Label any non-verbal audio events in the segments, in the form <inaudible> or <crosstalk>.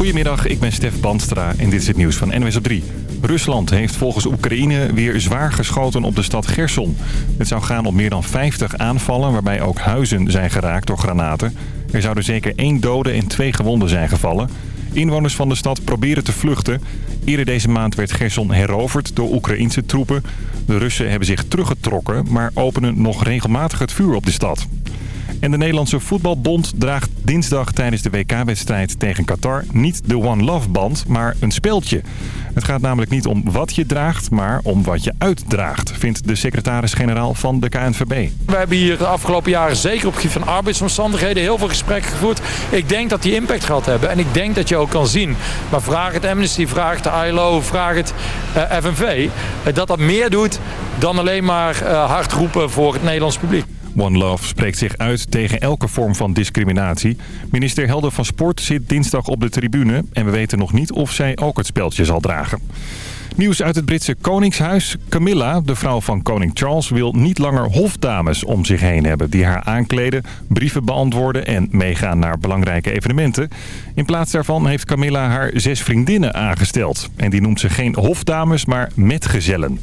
Goedemiddag, ik ben Stef Bandstra en dit is het nieuws van NWS op 3. Rusland heeft volgens Oekraïne weer zwaar geschoten op de stad Gerson. Het zou gaan om meer dan 50 aanvallen waarbij ook huizen zijn geraakt door granaten. Er zouden zeker één dode en twee gewonden zijn gevallen. Inwoners van de stad proberen te vluchten. Eerder deze maand werd Gerson heroverd door Oekraïnse troepen. De Russen hebben zich teruggetrokken, maar openen nog regelmatig het vuur op de stad. En de Nederlandse Voetbalbond draagt dinsdag tijdens de WK-wedstrijd tegen Qatar niet de One Love band, maar een speeltje. Het gaat namelijk niet om wat je draagt, maar om wat je uitdraagt, vindt de secretaris-generaal van de KNVB. We hebben hier de afgelopen jaren zeker op gebied van arbeidsomstandigheden heel veel gesprekken gevoerd. Ik denk dat die impact gehad hebben en ik denk dat je ook kan zien, maar vraag het Amnesty, vraag het ILO, vraag het eh, FNV, uh, dat dat meer doet dan alleen maar uh, hard roepen voor het Nederlands publiek. One Love spreekt zich uit tegen elke vorm van discriminatie. Minister Helder van Sport zit dinsdag op de tribune... en we weten nog niet of zij ook het speldje zal dragen. Nieuws uit het Britse Koningshuis. Camilla, de vrouw van koning Charles, wil niet langer hofdames om zich heen hebben... die haar aankleden, brieven beantwoorden en meegaan naar belangrijke evenementen. In plaats daarvan heeft Camilla haar zes vriendinnen aangesteld. En die noemt ze geen hofdames, maar metgezellen.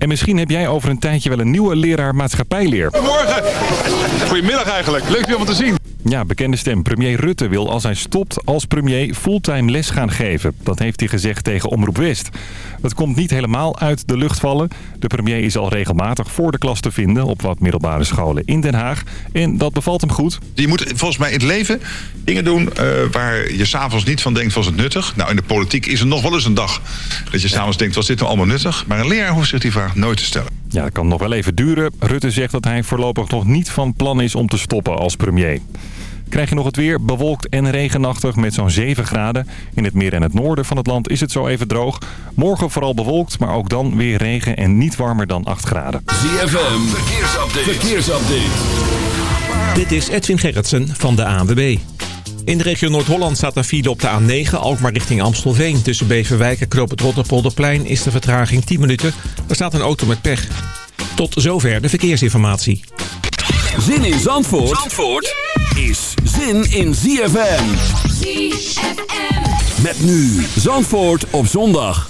En misschien heb jij over een tijdje wel een nieuwe leraar maatschappijleer. Goedemorgen. Goedemiddag eigenlijk. Leuk je om te zien. Ja, bekende stem. Premier Rutte wil als hij stopt als premier fulltime les gaan geven. Dat heeft hij gezegd tegen Omroep West. Dat komt niet helemaal uit de lucht vallen. De premier is al regelmatig voor de klas te vinden op wat middelbare scholen in Den Haag. En dat bevalt hem goed. Je moet volgens mij in het leven dingen doen uh, waar je s'avonds niet van denkt, was het nuttig? Nou, in de politiek is er nog wel eens een dag dat je s'avonds denkt, was dit nou allemaal nuttig? Maar een leraar hoeft zich die vraag nooit te stellen. Ja, dat kan nog wel even duren. Rutte zegt dat hij voorlopig nog niet van plan is om te stoppen als premier. Krijg je nog het weer bewolkt en regenachtig met zo'n 7 graden. In het meer en het noorden van het land is het zo even droog. Morgen vooral bewolkt, maar ook dan weer regen en niet warmer dan 8 graden. ZFM, verkeersupdate. verkeersupdate. Dit is Edwin Gerritsen van de ANWB. In de regio Noord-Holland staat een file op de A9, Alkmaar richting Amstelveen. Tussen Beverwijk en Knoop het Rotterpolderplein is de vertraging 10 minuten. Er staat een auto met pech. Tot zover de verkeersinformatie. Zin in Zandvoort, Zandvoort is zin in ZFM. ZFM. Met nu Zandvoort op zondag.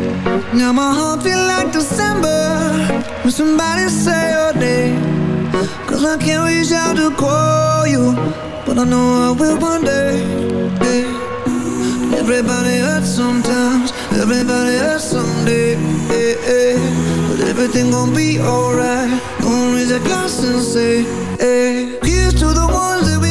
Now my heart feel like December When somebody say your name Cause I can't reach out to call you But I know I will one day. Everybody hurts sometimes Everybody hurts someday. But everything gon' be alright Gonna raise a glass and say hey. Here's to the ones that we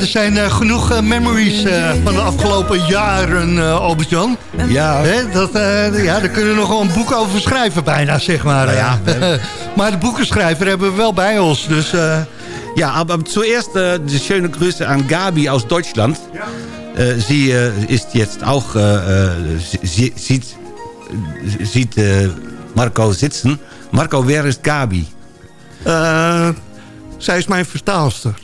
er zijn uh, genoeg uh, memories uh, van de afgelopen jaren, Albert-Jan. Ja. Hè, dat, ja, daar kunnen we nog wel een boek over schrijven bijna, zeg maar. Nou ja, <laughs> maar de boekenschrijver hebben we wel bij ons, dus... Ja, aber zuerst de schöne Grüße an Gabi aus Deutschland. Ja. sie ist jetzt auch, sie, sieht, sieht Marco sitzen. Marco, wer ist Gabi? zij is mijn vertaalster.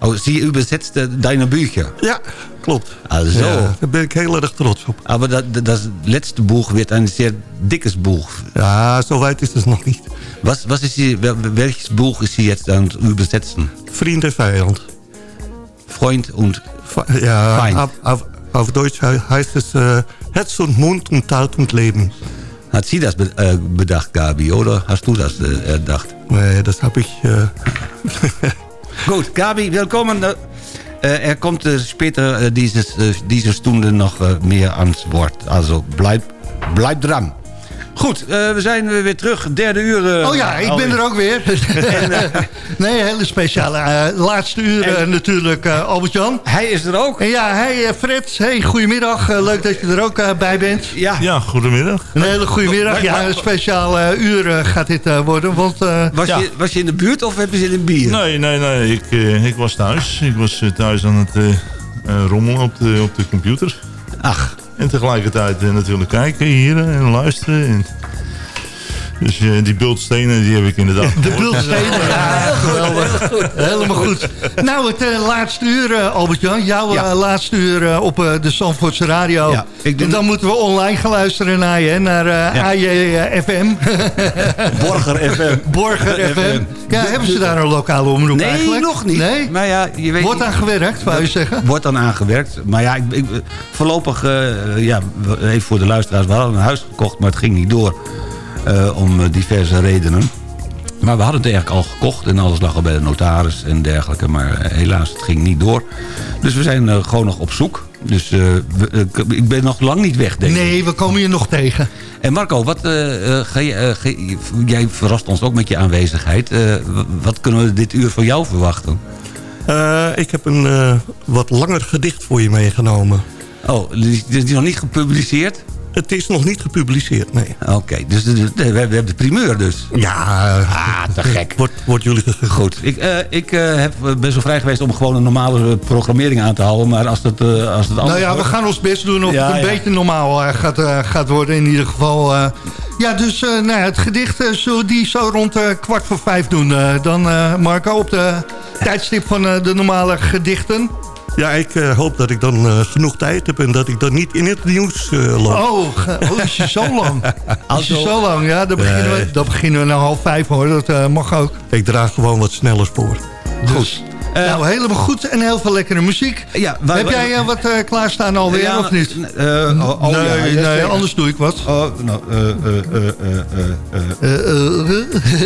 Oh, sie übersetzt deine Bücher? Ja, klopt. Also. Ja, daar ben ik heel erg trots op. Aber das, das letzte Buch wird ein sehr dickes Buch. Ja, so weit ist es noch nicht. Was, was ist sie, welches Buch ist sie jetzt an übersetzen? Vriend en Vijand. Freund und ja, Feind. Auf, auf, auf Deutsch heißt es äh, Herz und Mund und Tat und Leben. Hat sie das äh, bedacht, Gabi, oder hast du das äh, erdacht? Nee, das habe ich... <laughs> Gut, Gabi, willkommen. er kommt später dieses, diese Stunde noch mehr ans Wort. Also bleib, bleib dran. Goed, uh, we zijn weer terug. Derde uur. Uh, oh ja, ik ben er ook weer. <laughs> en, uh, <laughs> nee, hele speciale laatste uur en, natuurlijk Albert-Jan. Hij is er ook. En ja, hey Fred. Hey, goedemiddag. leuk dat je er ook bij bent. Ja, ja goedemiddag. Een hele goedemiddag. Ja, een speciale uur gaat dit worden. Want, was, ja. je, was je in de buurt of heb je zin in bier? Nee, nee, nee. Ik, ik was thuis. Ik was thuis aan het rommelen op de, op de computer. Ach. En tegelijkertijd uh, natuurlijk kijken hier en luisteren. En dus uh, die bultstenen die heb ik inderdaad De bultstenen, ja, geweldig. Helemaal goed. Nou, het uh, laatste uur, Albert-Jan. Jouw ja. laatste uur op de Zandvoortse Radio. Ja, en dan moeten we online gaan luisteren naar je, naar ja. AJFM. <laughs> Borger FM. Borger FM. Ja, hebben ze daar een lokale omroep nee, eigenlijk? nog niet. Nee? Maar ja, je weet, Wordt aan gewerkt, wou je zeggen? Wordt aan aangewerkt. Maar ja, ik, ik, voorlopig, ja, even voor de luisteraars, we hadden een huis gekocht, maar het ging niet door. Uh, om diverse redenen. Maar we hadden het eigenlijk al gekocht en alles lag al bij de notaris en dergelijke. Maar uh, helaas, het ging niet door. Dus we zijn uh, gewoon nog op zoek. Dus we, ik ben nog lang niet weg, denk ik. Nee, we komen je nog tegen. En Marco, wat, ga je, ga je, jij verrast ons ook met je aanwezigheid. wat kunnen we dit uur van jou verwachten? ik heb een wat langer gedicht voor je meegenomen. Oh, die is nog niet gepubliceerd? Het is nog niet gepubliceerd, nee. Oké, okay, dus de, de, we hebben de primeur dus. Ja, ah, te gek. Wordt, wordt jullie Goed, ik, uh, ik uh, heb, ben zo vrij geweest om gewoon een normale programmering aan te houden. Maar als het, uh, als het Nou ja, we gaan ons best doen of ja, het een ja. beetje normaal gaat, gaat worden in ieder geval. ja, dus nou, het gedicht zullen die zo rond kwart voor vijf doen. dan Marco, op de tijdstip van de normale gedichten. Ja, ik uh, hoop dat ik dan uh, genoeg tijd heb en dat ik dan niet in het nieuws uh, loop. Oh, oh, is je zo lang? <laughs> Is je zo lang? Ja, dan beginnen, we, dan beginnen we nou half vijf hoor. Dat mag ook. Ik draag gewoon wat sneller voor. Dus, goed. Uh, nou, helemaal goed en heel veel lekkere muziek. Ja, wij, Heb jij uh, wat uh, klaarstaan alweer, ja, of niet? Oh, oh, nee, ja, nee anders doe ik wat. Oh, nou,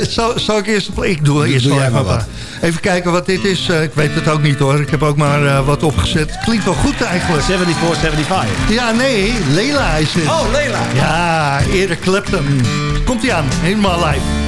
zal, zal ik eerst... Ik doe eerst doe wel even wat. Even kijken wat dit is. ik weet het ook niet hoor. Ik heb ook maar wat opgezet. Klinkt wel goed eigenlijk. 74, 75. Ja, nee. Leila is het. Oh, Leila. Ja, Erik Clapton. Komt-ie aan. Helemaal live.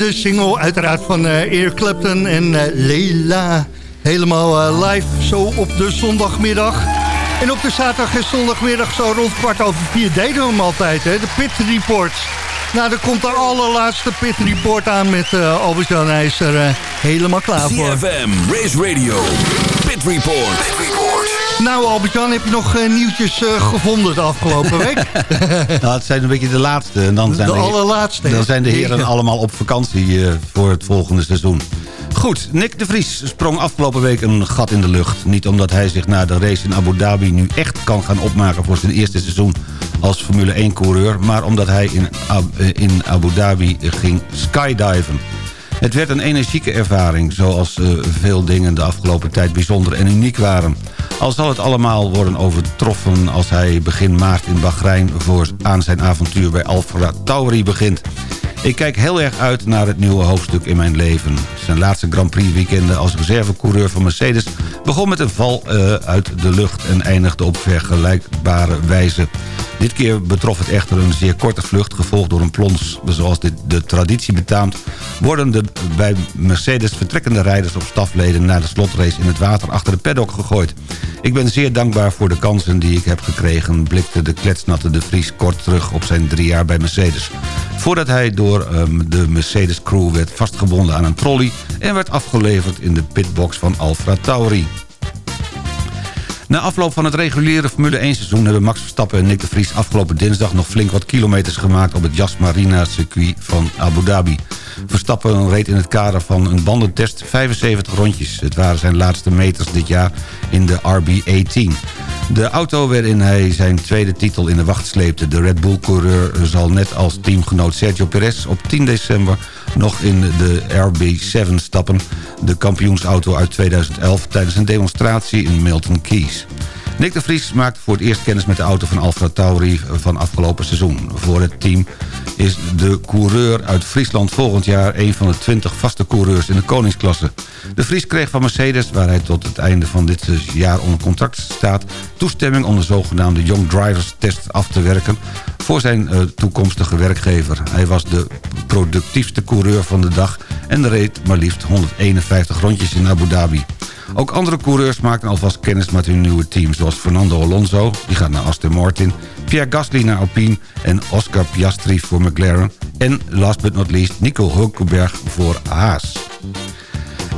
De single uiteraard van uh, Eric Clapton en uh, Leila. Helemaal uh, live zo op de zondagmiddag. En op de zaterdag en zondagmiddag zo rond kwart over vier deden we hem altijd. Hè? De Pit Report. Nou, er komt de allerlaatste Pit Report aan met Albert-Jan Hij er helemaal klaar voor. CFM, Race Radio, Pit Report. Nou Albert-Jan, heb je nog uh, nieuwtjes uh, gevonden de afgelopen week? <laughs> nou, het zijn een beetje de laatste. En dan zijn de, de allerlaatste. Dan zijn de heren allemaal op vakantie uh, voor het volgende seizoen. Goed, Nick de Vries sprong afgelopen week een gat in de lucht. Niet omdat hij zich na de race in Abu Dhabi nu echt kan gaan opmaken voor zijn eerste seizoen als Formule 1-coureur... maar omdat hij in, in Abu Dhabi ging skydiven. Het werd een energieke ervaring, zoals veel dingen de afgelopen tijd bijzonder en uniek waren. Al zal het allemaal worden overtroffen als hij begin maart in Bahrein... Voor aan zijn avontuur bij Alfa Tauri begint. Ik kijk heel erg uit naar het nieuwe hoofdstuk in mijn leven. Zijn laatste Grand Prix weekenden als reservecoureur van Mercedes... begon met een val uh, uit de lucht en eindigde op vergelijkbare wijze. Dit keer betrof het echter een zeer korte vlucht... gevolgd door een plons. Zoals dit de traditie betaamt... worden de bij Mercedes vertrekkende rijders op stafleden... na de slotrace in het water achter de paddock gegooid. Ik ben zeer dankbaar voor de kansen die ik heb gekregen... blikte de kletsnatte de Vries kort terug op zijn drie jaar bij Mercedes. Voordat hij door um, de Mercedes-crew werd vastgebonden aan een trolley... en werd afgeleverd in de pitbox van Alfa Tauri. Na afloop van het reguliere Formule 1 seizoen... hebben Max Verstappen en Nick de Vries afgelopen dinsdag... nog flink wat kilometers gemaakt op het Yas Marina circuit van Abu Dhabi. Verstappen reed in het kader van een bandentest 75 rondjes. Het waren zijn laatste meters dit jaar in de RB18. De auto waarin hij zijn tweede titel in de wacht sleepte. De Red Bull-coureur zal net als teamgenoot Sergio Perez op 10 december nog in de RB7 stappen. De kampioensauto uit 2011 tijdens een demonstratie in Milton Keys. Nick de Vries maakt voor het eerst kennis met de auto van Alfa Tauri van afgelopen seizoen. Voor het team is de coureur uit Friesland volgend jaar... een van de 20 vaste coureurs in de koningsklasse. De Vries kreeg van Mercedes, waar hij tot het einde van dit jaar onder contract staat... toestemming om de zogenaamde Young Drivers Test af te werken... voor zijn uh, toekomstige werkgever. Hij was de productiefste coureur van de dag... en reed maar liefst 151 rondjes in Abu Dhabi. Ook andere coureurs maakten alvast kennis met hun nieuwe team... zoals Fernando Alonso, die gaat naar Aston Martin... Pierre Gasly naar Alpine en Oscar Piastri voor McLaren... en last but not least Nico Hulkenberg voor Haas.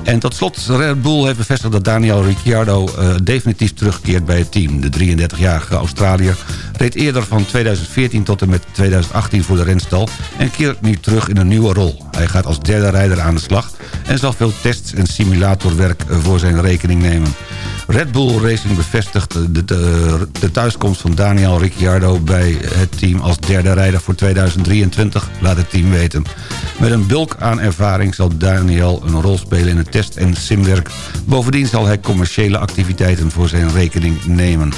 En tot slot, Red Bull heeft bevestigd dat Daniel Ricciardo uh, definitief terugkeert bij het team. De 33-jarige Australiër reed eerder van 2014 tot en met 2018 voor de renstal... en keert nu terug in een nieuwe rol. Hij gaat als derde rijder aan de slag... en zal veel tests en simulatorwerk eh, voor zijn rekening nemen. Red Bull Racing bevestigt de, de, thuiskomst van Daniel Ricciardo bij het team als derde rijder voor 2023, laat het team weten. Met een bulk aan ervaring zal Daniel een rol spelen in het test- en simwerk. Bovendien zal hij commerciële activiteiten voor zijn rekening nemen.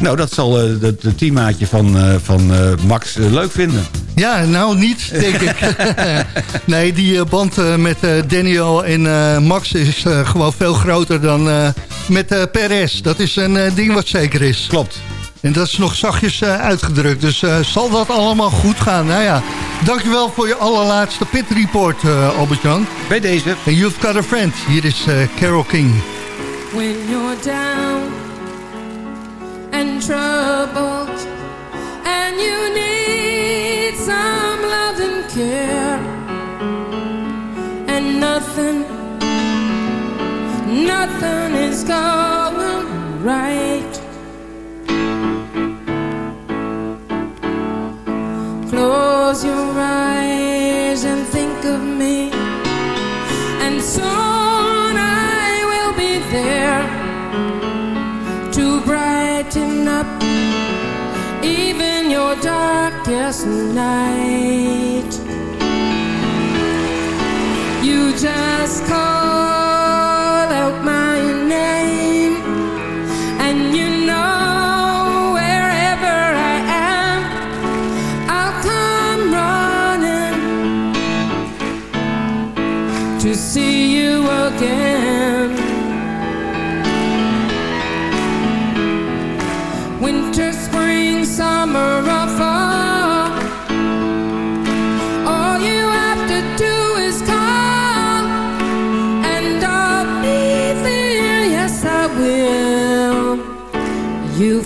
Nou, dat zal uh, het teammaatje van, uh, van uh, Max leuk vinden. Ja, nou niet, denk ik. <laughs> nee, die band met Daniel en Max is gewoon veel groter dan met Perez. Dat is een ding wat zeker is. Klopt. En dat is nog zachtjes uitgedrukt. Dus zal dat allemaal goed gaan? Nou ja, dankjewel voor je allerlaatste pit report, Albert-Jan. Bij deze. En You've Got a Friend. Hier is Carol King. When you're down and troubled and you need some love and care and nothing nothing is going right. Close your eyes and think of me darkest night. You just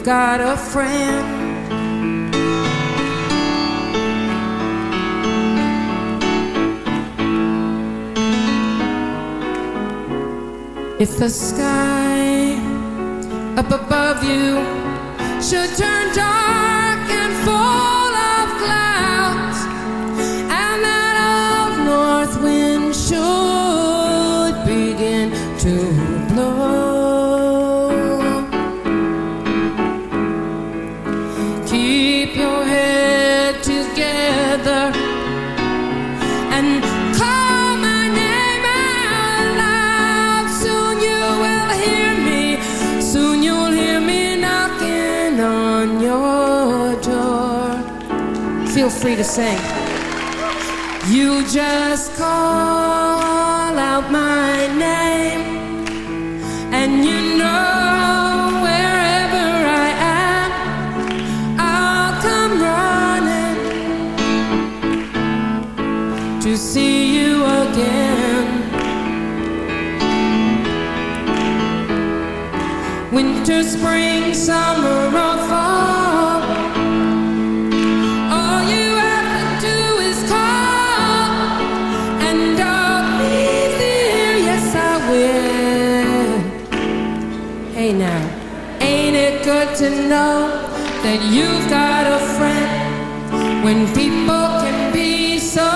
Got a friend. If the sky up above you should turn dark free to sing. You just call out my name, and you know wherever I am, I'll come running to see you again. Winter, spring, summer, or know that you've got a friend when people can be so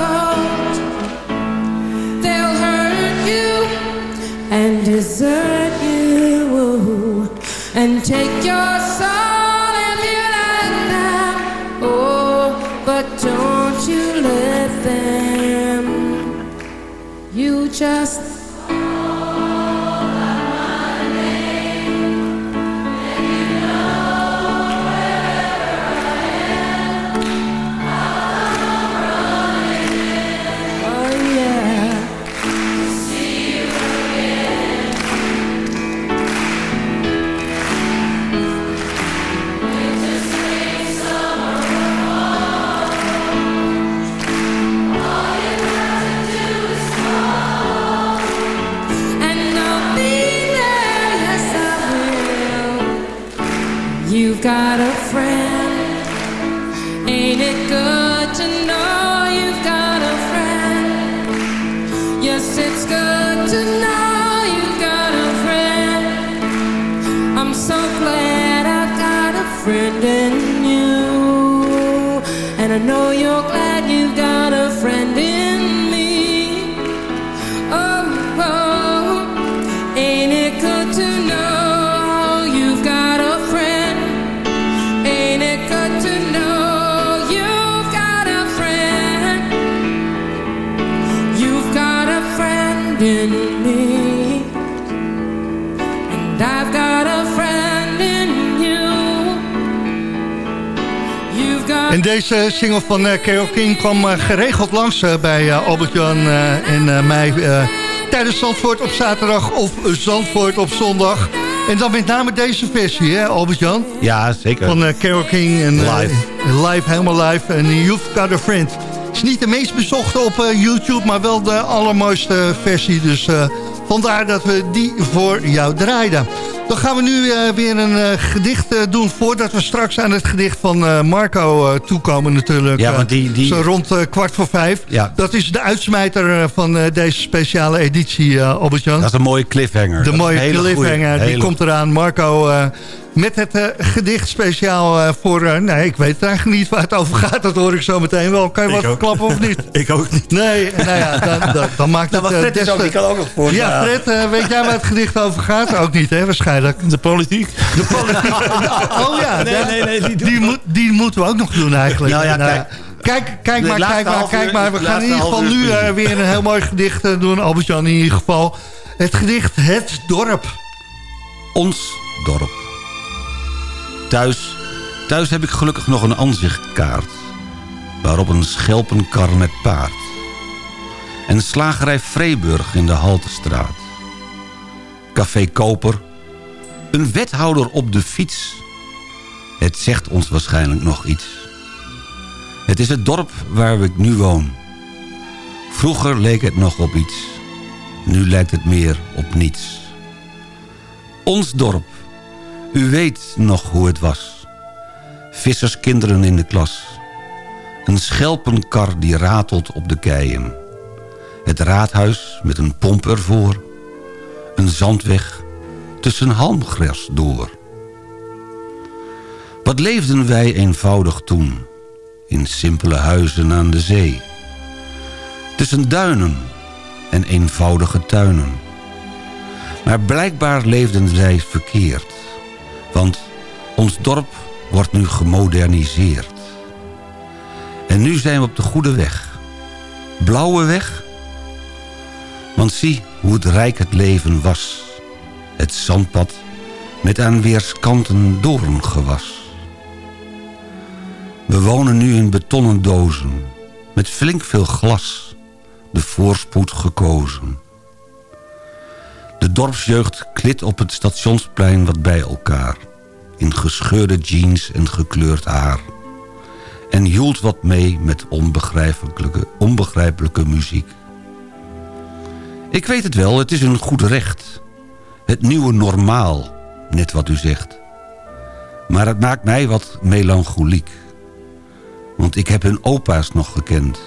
cold? They'll hurt you and desert you and take your soul if you let them. Oh, but don't you let them. You just You've got a friend. Ain't it good to know you've got a friend? Yes, it's good to know you've got a friend. I'm so glad I've got a friend in you. And I know you're deze single van uh, Carole King kwam eh, geregeld langs eh, bij eh, Albert-Jan eh, en eh, mij... eh, tijdens Zandvoort op zaterdag of Zandvoort op zondag. En dan met name deze versie, hè Albert-Jan? Ja, zeker. Van uh, Carole King. En, Live. live, helemaal live. En You've Got a Friend. Het is niet de meest bezochte op YouTube, maar wel de allermooiste versie. Dus vandaar dat we die voor jou draaiden. Dan gaan we nu uh, weer een uh, gedicht uh, doen... voordat we straks aan het gedicht van Marco toekomen natuurlijk. Ja, want die, die... Zo rond kwart voor vijf. Ja. Dat is de uitsmijter van deze speciale editie, Albert-Jan. Dat is een mooie cliffhanger. De mooie cliffhanger, goeie, die komt eraan. Marco met het uh, gedicht speciaal uh, voor... Uh, nee, ik weet eigenlijk niet waar het over gaat. Dat hoor ik zo meteen wel. Kan je wat verklappen of niet? <laughs> ik ook niet. Nee, nou ja, dan, dan, dan maakt nou, het... Fred is ook, die kan ook nog voor. Ja, Fred, weet jij waar het gedicht over gaat? Ook niet, hè, waarschijnlijk. De politiek. De politiek. <laughs> oh ja, nee, nee, nee, die, die, moet, die moeten we ook nog doen eigenlijk. Nou ja, nou, kijk. Kijk, kijk maar, kijk maar, kijk maar. We gaan in ieder geval nu uh, weer een heel mooi gedicht uh, doen. Albert-Jan in ieder geval. Het gedicht Het Dorp. Ons dorp. Thuis, thuis heb ik gelukkig nog een aanzichtkaart. Waarop een schelpenkar met paard. En slagerij Vreeburg in de Haltestraat. Café Koper. Een wethouder op de fiets. Het zegt ons waarschijnlijk nog iets. Het is het dorp waar ik nu woon. Vroeger leek het nog op iets. Nu lijkt het meer op niets. Ons dorp. U weet nog hoe het was. Visserskinderen in de klas. Een schelpenkar die ratelt op de keien. Het raadhuis met een pomp ervoor. Een zandweg tussen halmgras door. Wat leefden wij eenvoudig toen. In simpele huizen aan de zee. Tussen duinen en eenvoudige tuinen. Maar blijkbaar leefden zij verkeerd. Want ons dorp wordt nu gemoderniseerd. En nu zijn we op de goede weg. Blauwe weg? Want zie hoe het rijk het leven was. Het zandpad met aan weerskanten doorngewas. We wonen nu in betonnen dozen. Met flink veel glas. De voorspoed gekozen. De dorpsjeugd klit op het stationsplein wat bij elkaar. In gescheurde jeans en gekleurd haar. En joelt wat mee met onbegrijpelijke, onbegrijpelijke muziek. Ik weet het wel, het is een goed recht. Het nieuwe normaal, net wat u zegt. Maar het maakt mij wat melancholiek. Want ik heb hun opa's nog gekend.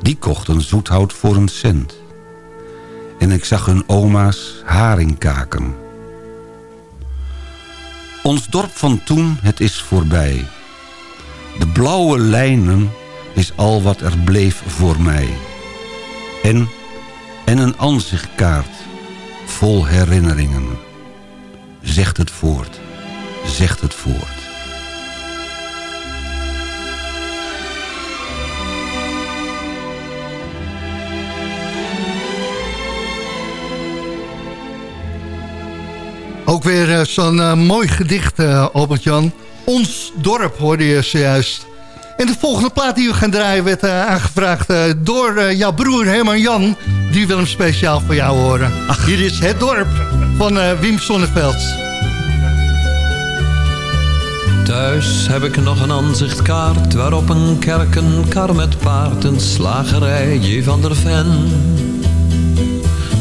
Die kochten zoethout voor een cent. En ik zag hun oma's haringkaken. Ons dorp van toen, het is voorbij. De blauwe lijnen is al wat er bleef voor mij. En, en een aanzichtkaart vol herinneringen. Zegt het voort, zegt het voort. Ook weer uh, zo'n uh, mooi gedicht, uh, Albert-Jan. Ons dorp hoorde je zojuist. En de volgende plaat die we gaan draaien werd aangevraagd door jouw broer Herman Jan. Die wil hem speciaal voor jou horen. Ach. Hier is Het Dorp van Wim Sonneveld. Thuis heb ik nog een aanzichtkaart waarop een kerk, een kar met paard, een slagerij, J. van der Ven.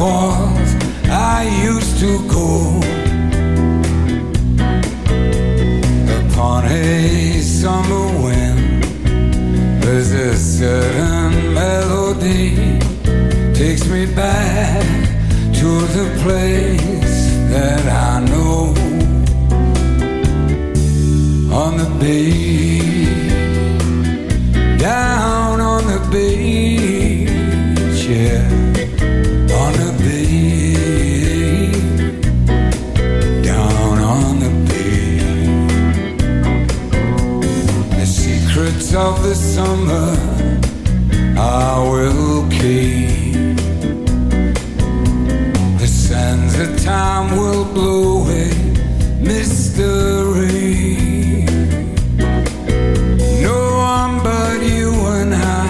Walls, I used to go. Upon a summer wind, there's a certain melody takes me back to the place that I know on the beach, down on the beach, of the summer I will keep. The sands of time will blow away mystery. No one but you and I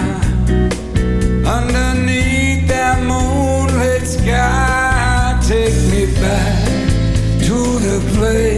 underneath that moonlit sky. Take me back to the place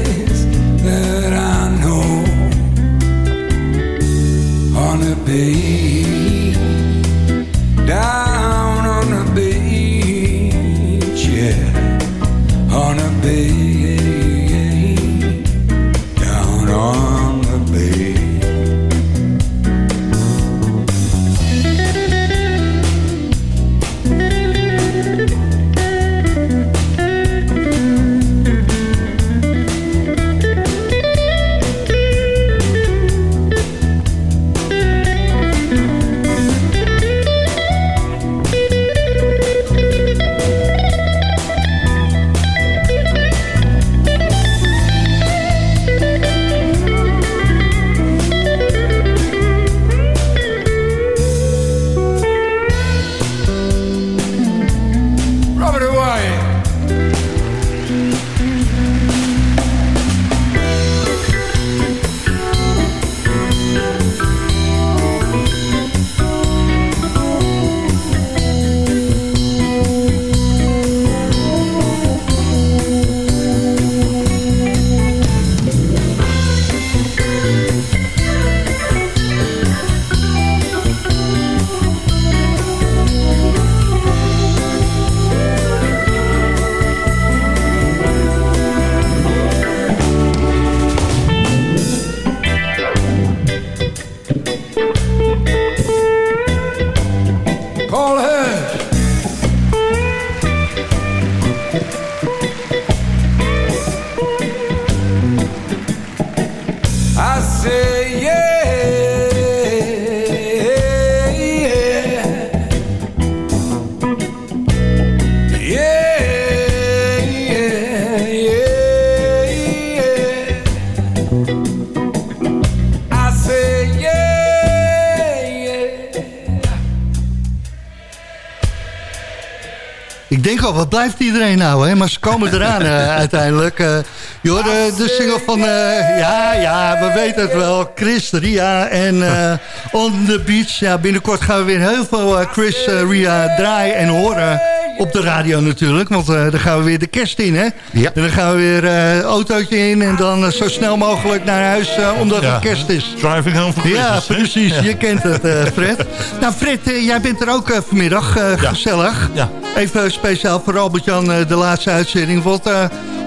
denk al, wat blijft iedereen nou, hè? Maar ze komen eraan eh, <laughs> uiteindelijk. eh je hoorde de single van... eh, ja, ja, we weten het wel. Chris, Ria en <laughs> On The Beach. Ja, binnenkort gaan we weer heel veel Chris, Ria draaien en horen op de radio natuurlijk. Want eh, dan gaan we weer de kerst in, hè? Ja. En dan gaan we weer eh autootje in en dan eh, zo snel mogelijk naar huis... eh, omdat Ja. het kerst is. Driving home for Ja, precies. Ja. Je kent het, eh, Fred. <laughs> Nou, Fred, jij bent er ook vanmiddag. eh, Gezellig. Ja. Even speciaal voor Albert-Jan de laatste uitzending. Want,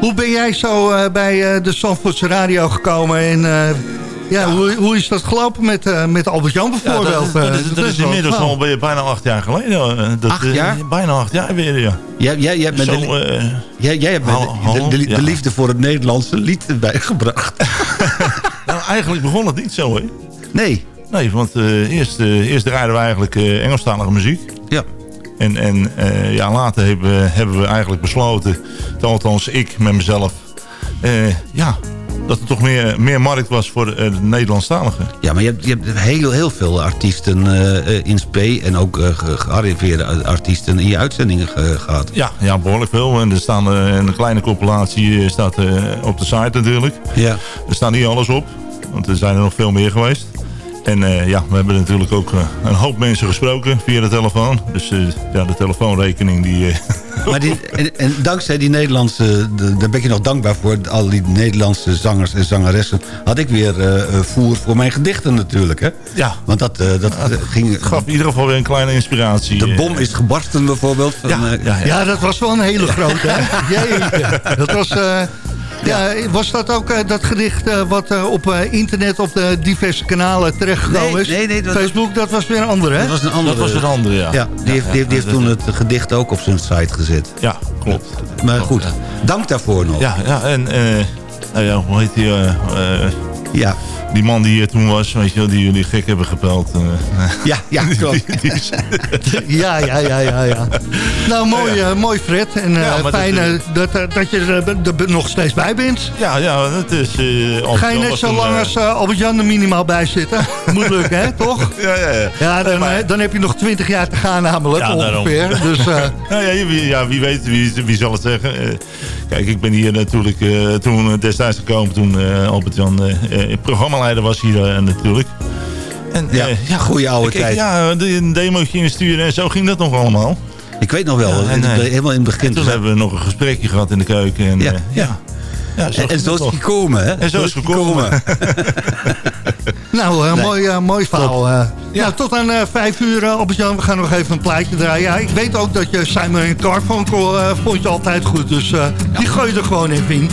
hoe ben jij zo eh, bij eh, de Zandvoortse Radio gekomen? En eh, ja, Hoe, hoe is dat gelopen met, eh, met Albert-Jan Ja, bijvoorbeeld? dat, is- dat Eh, is, dat is wel inmiddels al bij- bijna acht jaar geleden. eh, Dat, Acht eh, jaar? bijna acht jaar weer, ja. Jij, jij, hebt met Zo, de, eh, jij, jij hebt hallo, de, liefde voor het Nederlandse lied erbij gebracht. <laughs> <laughs> nou, eigenlijk begon het niet zo, hè? Nee. Nee, want eh, eerst, eh, eerst draaiden we eigenlijk eh, Engelstalige muziek. Ja. En, en eh, ja, later hebben, hebben we eigenlijk besloten, althans ik met mezelf... eh, ja, dat er toch meer, meer markt was voor eh, de Nederlandstaligen. Ja, maar je hebt, je hebt heel, heel veel artiesten eh, eh, in spe... en ook ge- gearriveerde artiesten in je uitzendingen ge- gehad. Ja, ja, behoorlijk veel. En er staan een kleine compilatie staat op de site natuurlijk. Ja. Er staat niet alles op, want er zijn er nog veel meer geweest. En ja, we hebben natuurlijk ook een hoop mensen gesproken via de telefoon. Dus ja, de telefoonrekening die... <laughs> Maar die, en, en dankzij die Nederlandse, de- daar ben je nog dankbaar voor... al die Nederlandse zangers en zangeressen... had ik weer eh, eh, voer voor mijn gedichten natuurlijk, hè? Ja. Want dat, eh, dat eh, ging... gaf in ieder geval weer een kleine inspiratie. De bom is gebarsten bijvoorbeeld. Van, Ja, ja, ja. Ja, dat was wel een hele <laughs> grote. hè? Jeetje. Dat was... ja, was dat ook eh, dat gedicht eh, wat eh, op eh, internet op de diverse kanalen terechtgekomen Nee, is? nee, nee, dat was- Facebook, dat was weer een andere, hè? Dat was een andere. Dat was een andere, ja. Ja, die heeft, die heeft, die heeft toen het gedicht ook op zijn site gezet. Ja, klopt. Maar goed, dank daarvoor nog. Ja, ja en eh, nou ja, hoe heet die... Ja, die man die hier toen was, weet je wel, die jullie gek hebben gepeld. eh, ja, ja <laughs> klopt. die- <laughs> Ja, ja, ja, ja, ja. Nou, mooi, eh, mooi Fred. En eh, Ja, maar fijn dat, eh, eh, dat, eh, dat je er, eh, nog steeds bij bent. ja, ja, dat is... eh, Ga je net zo lang eh, als eh, Albert-Jan er minimaal bij zitten? <laughs> Moet lukken, hè? Toch? Ja, ja, ja. Ja, dan, maar- eh, dan heb je nog twintig jaar te gaan namelijk, Ja, daarom. ongeveer. Dus, eh, Nou ja, wie, ja, wie weet, wie, wie zal het zeggen. Eh, kijk, ik ben hier natuurlijk eh, toen eh, destijds gekomen toen eh, Albert-Jan eh, eh, was hier eh, natuurlijk. En, Ja, eh, goeie oude kijk, tijd. Ja, een demootje insturen en zo ging dat nog allemaal. Ik weet nog wel, Ja, en, in het- eh, helemaal in het begin. Toen hebben we nog een gesprekje gehad in de keuken. En, Ja, ja. ja, zo en, en zo is het gekomen, hè? En zo is het gekomen. <laughs> <laughs> nou, eh, Nee. mooi, mooi verhaal. eh. Nou, tot aan eh, vijf uur, eh, Albert-Jan. We gaan nog even een plaatje draaien. Ja, ik weet ook dat je Simon Carfunkel eh vond je altijd goed. Dus eh, die gooi je er gewoon even in.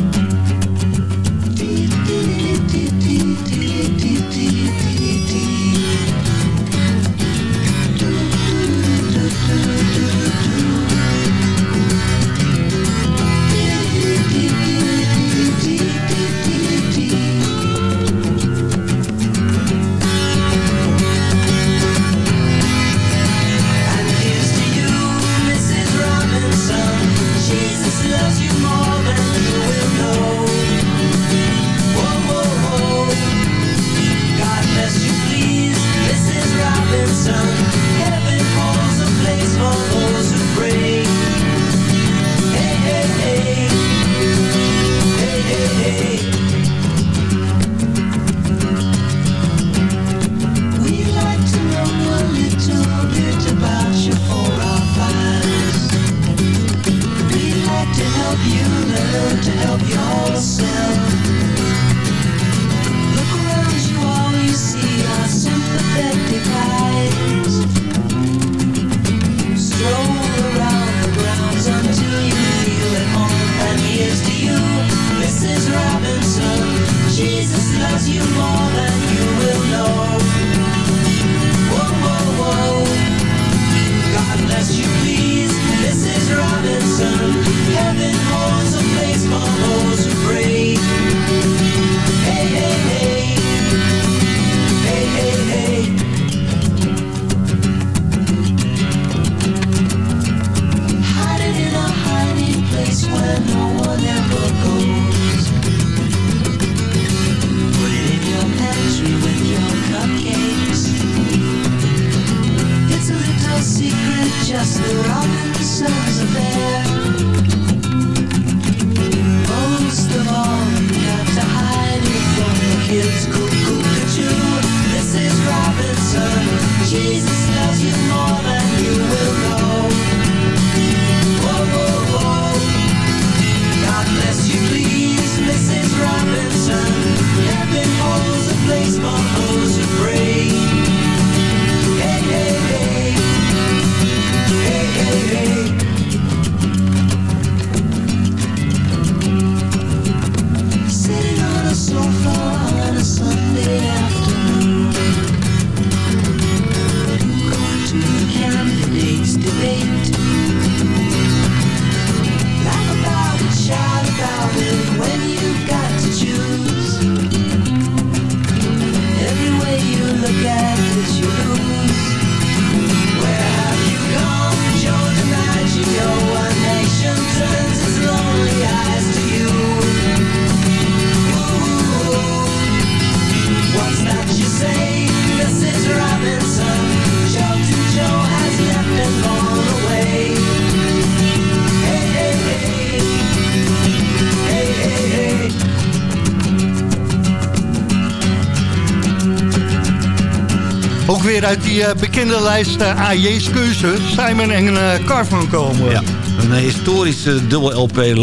Uit die eh, bekende lijst uh, AJ's keuze. Simon en uh, Carfunkel. Ja, een historische dubbel LP eh,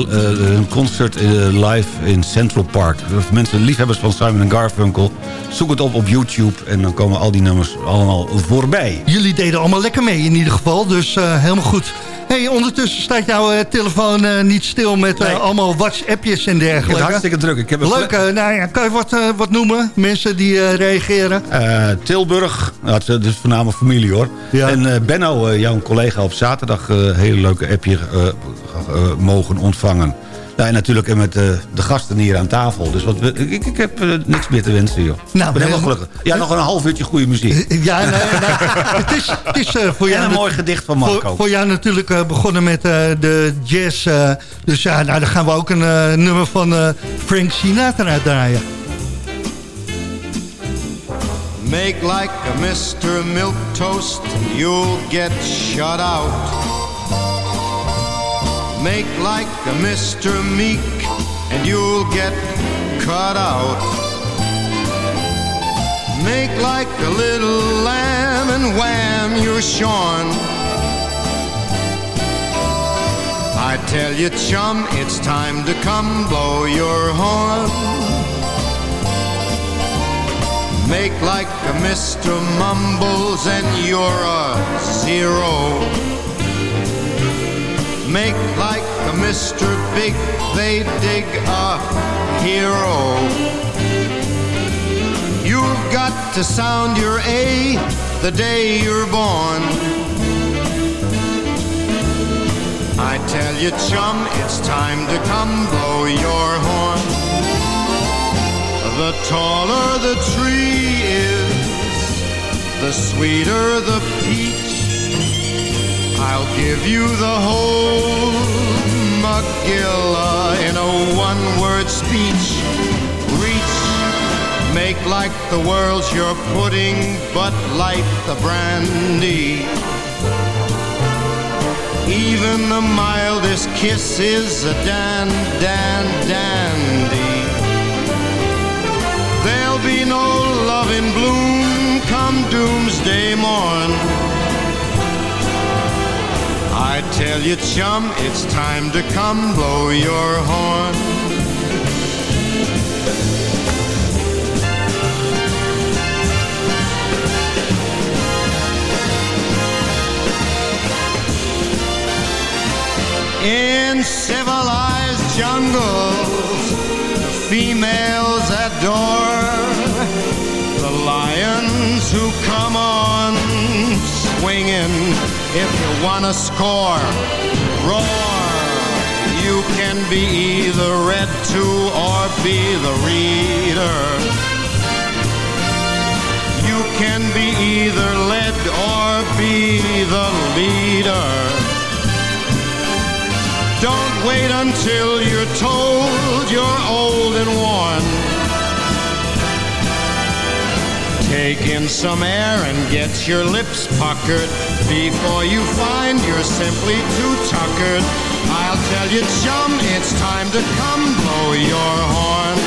concert eh, live in Central Park. Mensen, liefhebbers van Simon Garfunkel, zoek het op op YouTube... en dan komen al die nummers allemaal voorbij. Jullie deden allemaal lekker mee in ieder geval, dus eh, helemaal goed. Hey, ondertussen staat jouw eh, telefoon eh, niet stil met eh, Nee. allemaal WhatsAppjes en dergelijke. hartstikke druk. Ik heb een Leuk, nou ja, kan je wat, wat noemen? Mensen die reageren? Tilburg, het is voornamelijk familie hoor. Ja. En Benno, jouw collega op zaterdag, een hele leuke appje mogen ontvangen. Ja, en natuurlijk eh, met eh, de gasten hier aan tafel. Dus wat, ik, ik heb eh, niks meer te wensen, joh. Nou, ik ben helemaal eh, gelukkig. Ja, nog een half uurtje goede muziek. Ja, nee, nee, het is, het is eh, voor En jou... een mooi gedicht van Marco. Voor, voor jou natuurlijk eh, begonnen met eh, de jazz. eh, dus ja, nou, dan gaan we ook een eh, nummer van eh, Frank Sinatra draaien. Make like a Mr. Milk Toast, you'll get shut out. Make like a Mr. Meek, and you'll get cut out. Make like a little lamb, and wham, you're shorn. I tell you, chum, it's time to come blow your horn. Make like a Mr. Mumbles and you're a zero. Make like a Mr. Big, they dig a hero. You've got to sound your A the day you're born. I tell you, chum, it's time to come blow your horn. The taller the tree is, the sweeter the peach. I'll give you the whole Magilla in a one-word speech. Reach, make like the world's your pudding, but light the brandy. Even the mildest kiss is a dan, dan, dandy. There'll be no love in bloom come doomsday morn. Tell you, chum, it's time to come blow your horn. In civilized jungles, the females adore the lions who come on swinging. If you want to score, roar. You can be either read to or be the reader. You can be either led or be the leader. Don't wait until you're told you're old and worn. Take in some air and get your lips puckered before you find you're simply too tuckered. I'll tell you, chum, it's time to come blow your horn.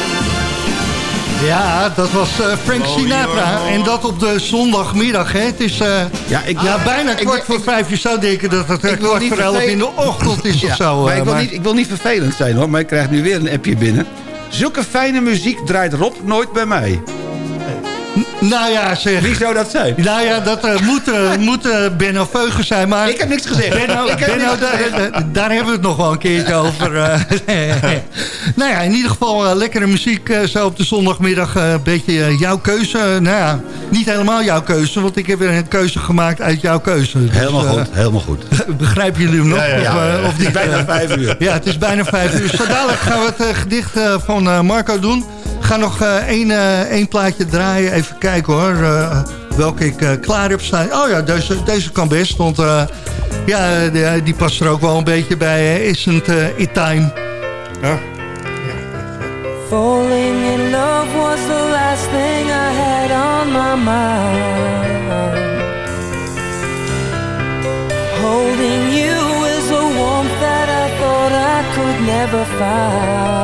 Ja, dat was eh, Frank Sinatra. En dat op de zondagmiddag. Hè. Het is eh, ja, ik, bijna kwart voor vijf. Je zou denken dat het eh, kwart voor elf in de ochtend is of zo. Maar ik, wil maar- Niet, ik wil niet vervelend zijn hoor, maar ik krijg nu weer een appje binnen. Zulke fijne muziek draait Rob nooit bij mij. Nou ja, zeg. Wie zou dat zijn? Nou ja, dat eh, moet, eh, <laughs> moet eh, Benno Veugen zijn. Maar Ik heb niks gezegd. Benno, Ik heb Benno, niks daar, hebben we het nog wel een keertje over. <laughs> nou ja, in ieder geval lekkere muziek zo op de zondagmiddag. Een beetje jouw keuze. nou ja, niet helemaal jouw keuze. Want ik heb weer een keuze gemaakt uit jouw keuze. Dus, Helemaal goed, helemaal goed. <laughs> Begrijpen jullie hem nog? Ja, ja, Of, of Het is bijna vijf uur. Ja, het is bijna vijf uur. Zo dadelijk gaan we het gedicht van Marco doen. Ik ga nog eh, één, eh, één plaatje draaien. Even kijken hoor. eh, welke ik eh, klaar heb staan. Oh ja, deze, deze kan best. Want eh, ja, die, die past er ook wel een beetje bij. Isn't eh, it time? Ja. Falling in love was the last thing I had on my mind. Holding you is a warmth that I thought I could never find.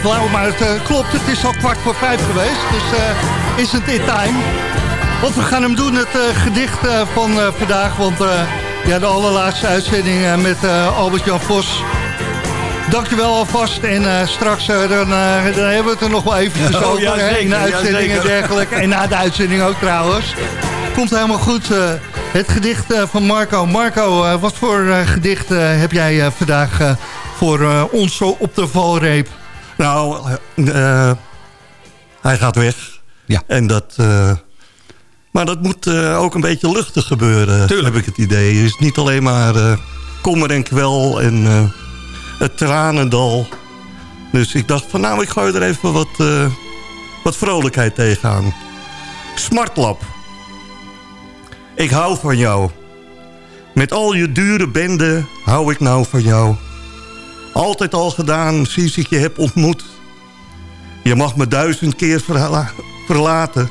Flauw, maar het eh, klopt. Het is al kwart voor vijf geweest. Dus eh, is het in time. Want we gaan hem doen, het eh, gedicht van vandaag. Want ja, de allerlaatste uitzending met Albert-Jan Vos. Dankjewel alvast. En straks dan, dan hebben we het er nog wel eventjes <laughs> Oh, over. ja, hè, zeker, in de ja, uitzending en dergelijke. En na de uitzending ook trouwens. Komt helemaal goed. het gedicht van Marco. Marco, wat voor gedicht heb jij vandaag voor ons zo op de valreep? Nou, eh, hij gaat weg. Ja. En dat... eh, maar dat moet eh, ook een beetje luchtig gebeuren, heb ik het idee. Het is niet alleen maar eh, kommer en kwel en het tranendal. Dus ik dacht van nou, ik gooi er even wat, wat vrolijkheid tegenaan. Smartlap. Ik hou van jou. Met al je dure bende hou ik nou van jou. Altijd al gedaan sinds ik je heb ontmoet. Je mag me duizend keer verla- verlaten.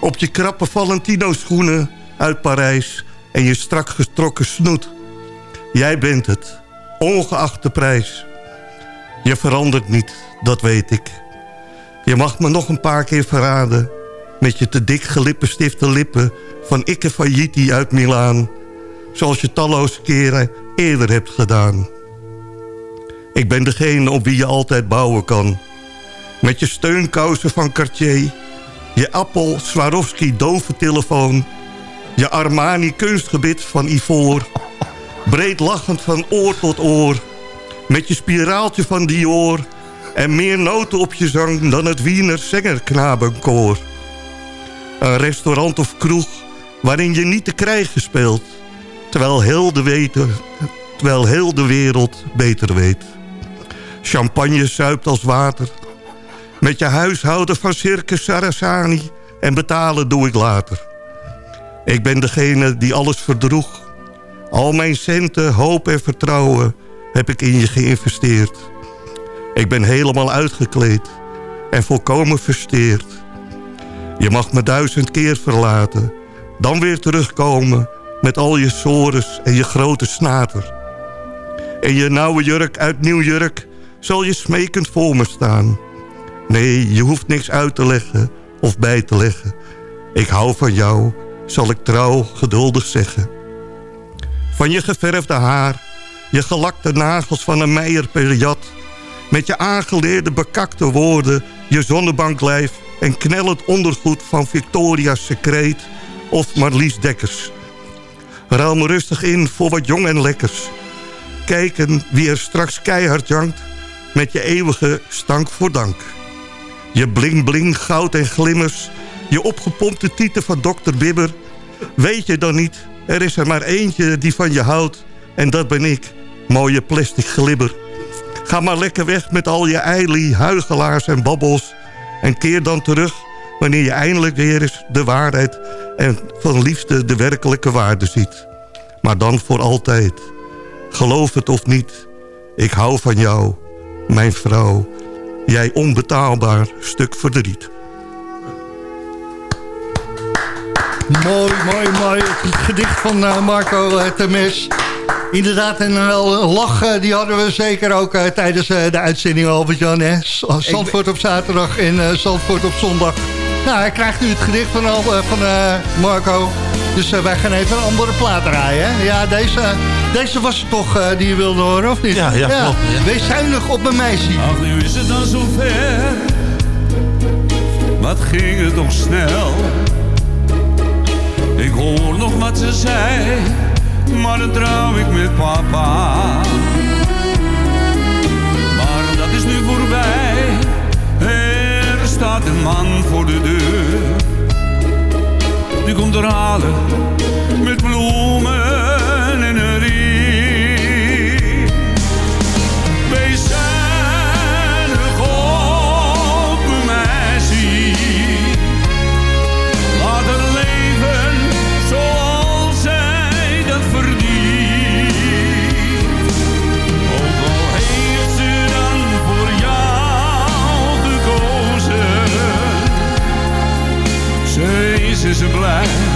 Op je krappe Valentino schoenen uit Parijs. En je strak getrokken snoet. Jij bent het, ongeacht de prijs. Je verandert niet, dat weet ik. Je mag me nog een paar keer verraden. Met je te dik gelippenstiftde lippen van Ikke Failliti uit Milaan. Zoals je talloze keren eerder hebt gedaan. Ik ben degene op wie je altijd bouwen kan. Met je steunkousen van Cartier. Je Appel Swarovski dove telefoon. Je Armani kunstgebit van Ivoor. Breed lachend van oor tot oor. Met je spiraaltje van Dior. En meer noten op je zang dan het Wiener Zengerknabenkoor. Een restaurant of kroeg waarin je niet te krijgen speelt. Terwijl heel de, weten, terwijl heel de wereld beter weet. Champagne zuipt als water. Met je huishouden van Circus Sarasani. En betalen doe ik later. Ik ben degene die alles verdroeg. Al mijn centen, hoop en vertrouwen heb ik in je geïnvesteerd. Ik ben helemaal uitgekleed en volkomen versteerd. Je mag me duizend keer verlaten. Dan weer terugkomen met al je sores en je grote snater. In je nauwe jurk uit nieuw jurk zal je smekend voor me staan. Nee, je hoeft niks uit te leggen of bij te leggen. Ik hou van jou, zal ik trouw geduldig zeggen. Van je geverfde haar, je gelakte nagels van een meier per jat... met je aangeleerde bekakte woorden, je zonnebanklijf... en knellend ondergoed van Victoria's Secret of Marlies Dekkers. Ruil me rustig in voor wat jong en lekkers. Kijken wie er straks keihard jankt... met je eeuwige stank voor dank. Je bling bling, goud en glimmers... je opgepompte tieten van dokter Bibber... weet je dan niet, er is er maar eentje die van je houdt... en dat ben ik, mooie plastic glibber. Ga maar lekker weg met al je eilie, huigelaars en babbels... en keer dan terug wanneer je eindelijk weer eens de waarheid... en van liefde de werkelijke waarde ziet. Maar dan voor altijd. Geloof het of niet, ik hou van jou, mijn vrouw... Jij onbetaalbaar stuk verdriet. Mooi, mooi, mooi. Het gedicht van uh, Marco uh, Temes. Inderdaad, en wel een lach, die hadden we zeker ook tijdens de uitzending, Albert-Jan. Zandvoort op zaterdag en Zandvoort op zondag. Nou, hij krijgt nu het gedicht van, van Marco. Dus wij gaan even een andere plaat draaien. Hè? Ja, deze, deze was het toch die je wilde horen, of niet? Ja, ja, ja. klopt. Ja. Wees zuinig op mijn meisje. Ach, nu is het dan zover. Wat ging het toch snel. Ik hoor nog wat ze zei, maar dan trouw ik met papa. Staat een man voor de deur. Die komt er halen met bloemen is en ze blijft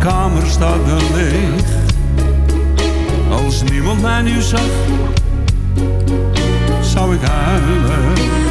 kamer staat wel leeg. Als mij nu zag, zou ik huilen.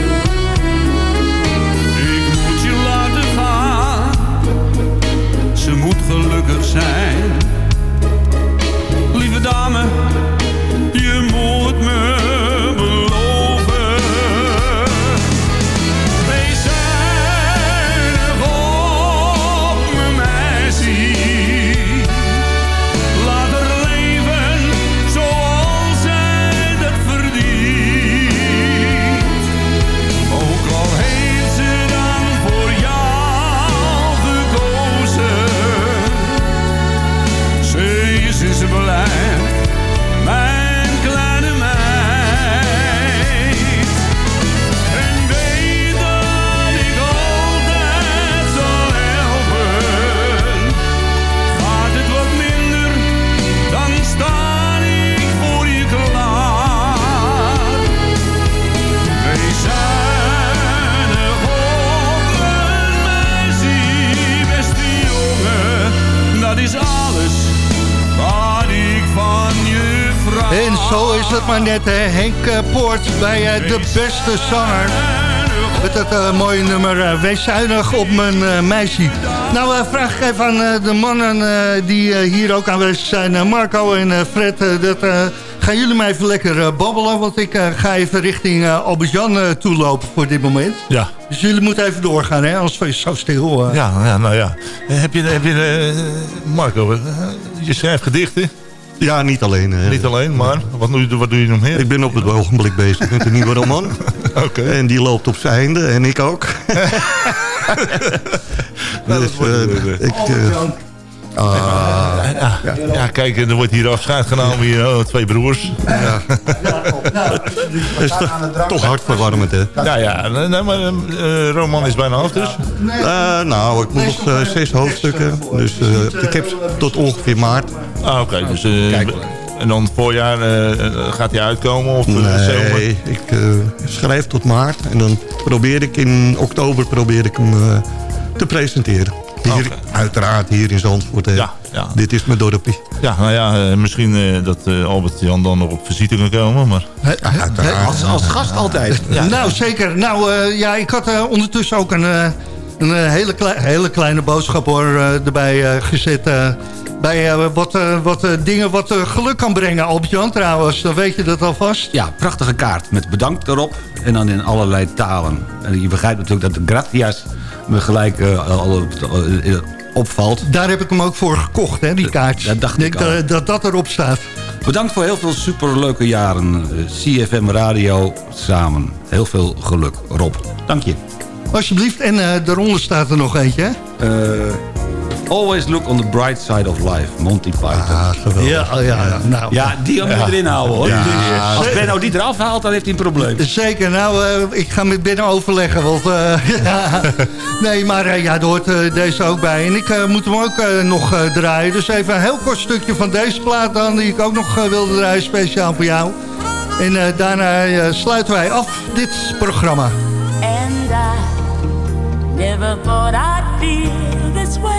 Net. Henk eh, Poort bij eh, de beste zanger. Met dat eh, mooie nummer Wees zuinig op mijn meisje. Nou, vraag ik even aan de mannen die hier ook aanwezig zijn. Marco en Fred, dat, gaan jullie mij even lekker babbelen? Want ik ga even richting uh, Albert-Jan toelopen voor dit moment. Ja. Dus jullie moeten even doorgaan, hè? anders is het zo stil. Ja, ja, nou ja. Heb je, heb je Marco, je schrijft gedichten? Ja, niet alleen. Niet alleen, maar wat doe je, wat doe je nog meer? Ik ben op het ogenblik bezig met een nieuwe roman. <laughs> Oké. En die loopt op zijn einde en ik ook. <laughs> <laughs> dus, eh, ik, eh, ah, ja, ja. kijk, er wordt hier afscheid genomen. Hier, oh, twee broers. Ja. dat is toch, toch hartverwarmend, hè? Nou ja, nee, maar eh roman is bijna af dus. Eh, nou, ik moet nog eh, zes hoofdstukken. Dus eh, ik heb tot ongeveer maart. Ah, oké. dus, eh, en dan voorjaar gaat hij uitkomen? Of zomer? Nee, ik eh, schrijf tot maart. En dan probeer ik in oktober probeer ik hem eh, te presenteren. Hier, Uiteraard hier in Zandvoort. hè. Ja, ja. Dit is mijn dorpje. Ja, nou ja, eh, misschien eh, dat eh, Albert Jan dan nog op visite kan komen. Maar... Als, als gast altijd. <laughs> Nou, zeker. Nou, eh, ja, ik had eh, ondertussen ook een, eh, een hele, klei- hele kleine boodschap hoor, eh, erbij eh, gezet. eh, bij wat, wat dingen wat geluk kan brengen, Albert-Jan trouwens. Dan weet je dat alvast. Ja, prachtige kaart met bedankt erop. En dan in allerlei talen. En je begrijpt natuurlijk dat de gratias me gelijk eh, al opvalt. Daar heb ik hem ook voor gekocht, hè, die kaart. Dat dacht ik dat, dat dat erop staat. Bedankt voor heel veel superleuke jaren. eh, CFM Radio samen. Heel veel geluk, Rob. Dank je. Alsjeblieft. En eh daaronder staat er nog eentje, hè? Eh, always look on the bright side of life. Monty Python. Ja, ja, ja. Nou, Ja, die moet je erin houden hoor. Ja. Die- Als Benno die eraf haalt, dan heeft hij een probleem. Zeker, nou, eh, ik ga met binnen overleggen. Want, eh. <laughs> Nee, maar eh, ja, er hoort deze ook bij. En ik moet hem ook nog eh, draaien. Dus even een heel kort stukje van deze plaat dan... die ik ook nog wilde draaien, speciaal voor jou. En eh, daarna sluiten wij af dit programma. And I never thought I'd feel this way.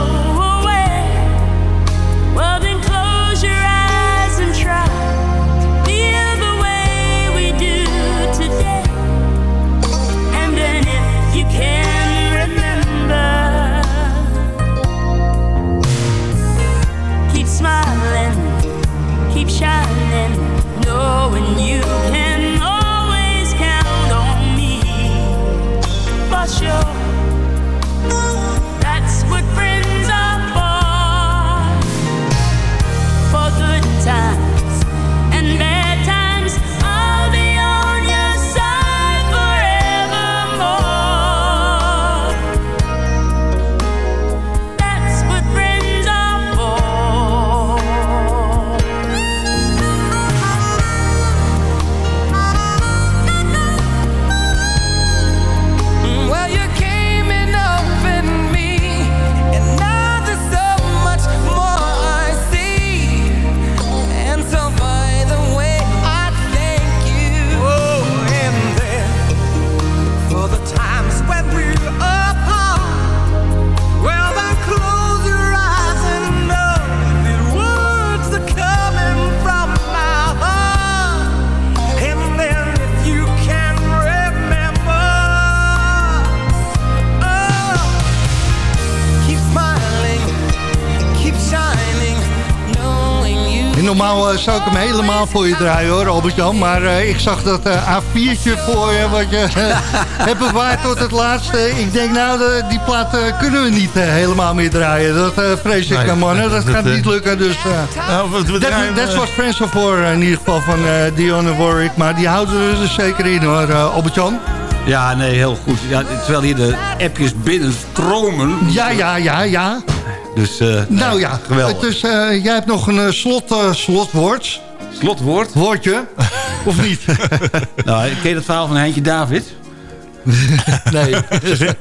zou ik hem helemaal voor je draaien hoor, Albert-Jan. Maar eh, ik zag dat eh, A4'tje voor je, wat je hebt bewaard tot het laatste. Ik denk nou, de, die plaat eh, kunnen we niet eh, helemaal meer draaien. Dat eh, vrees ik, Nee, eh, mannen. Dat dat, gaat eh, niet lukken, dus... eh, Nou, dat- eh, what Friends are for, in ieder geval van eh Dionne Warwick. Maar die houden we er zeker in hoor, eh, Albert-Jan. Ja, nee, heel goed. Ja, terwijl hier de appjes binnenstromen. Ja, ja, ja, ja. Dus, eh, Nou ja, geweldig. dus eh, jij hebt nog een eh, slot, eh, slotwoord. Slotwoord? Woordje, <laughs> of niet? nou, ken je dat verhaal van Heintje David? <laughs> Nee.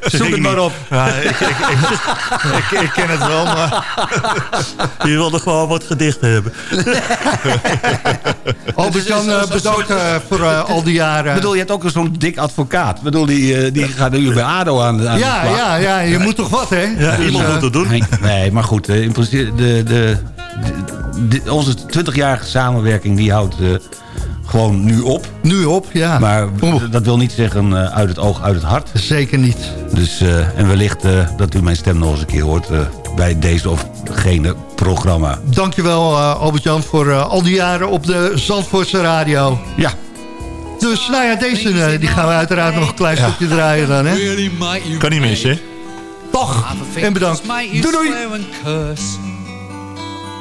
Zoek het maar op. Ja, ik, ik, ik, ik, ik ken het wel, maar... <laughs> Je wilde gewoon wat gedichten hebben. <laughs> Albert-Jan, eh, bedankt eh, voor eh, al die jaren. Ik bedoel, je hebt ook zo'n dik advocaat. Ik bedoel, die, eh, die gaat nu bij ADO aan, aan Ja, de slag. ja, ja, je moet toch wat, hè? Ja, Dus, iemand eh, moet het doen. Nee, maar goed, in principe, de, de, de- de- onze 20-jarige samenwerking die houdt gewoon nu op. Nu op, ja. Maar dat wil niet zeggen eh, uit het oog, uit het hart. Zeker niet. Dus, eh, en wellicht eh, dat u mijn stem nog eens een keer hoort eh, bij deze of gene programma. Dankjewel uh, Albert-Jan voor eh, al die jaren op de Zandvoortse radio. Ja. Dus nou ja, deze eh, die gaan we uiteraard nog een klein Ja. stukje draaien dan, hè? Kan niet missen, hè? Toch. En bedankt. Doei doei.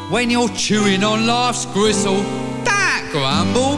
When you're chewing on life's gristle, that grumble,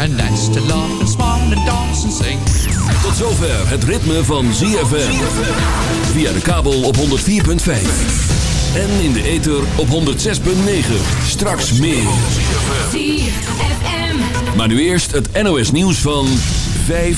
And that's to laugh and smile and dance and sing. Tot zover het ritme van ZFM. Via de kabel op 104.5. En in de ether op 106.9. Straks meer. Maar nu eerst het NOS nieuws van 5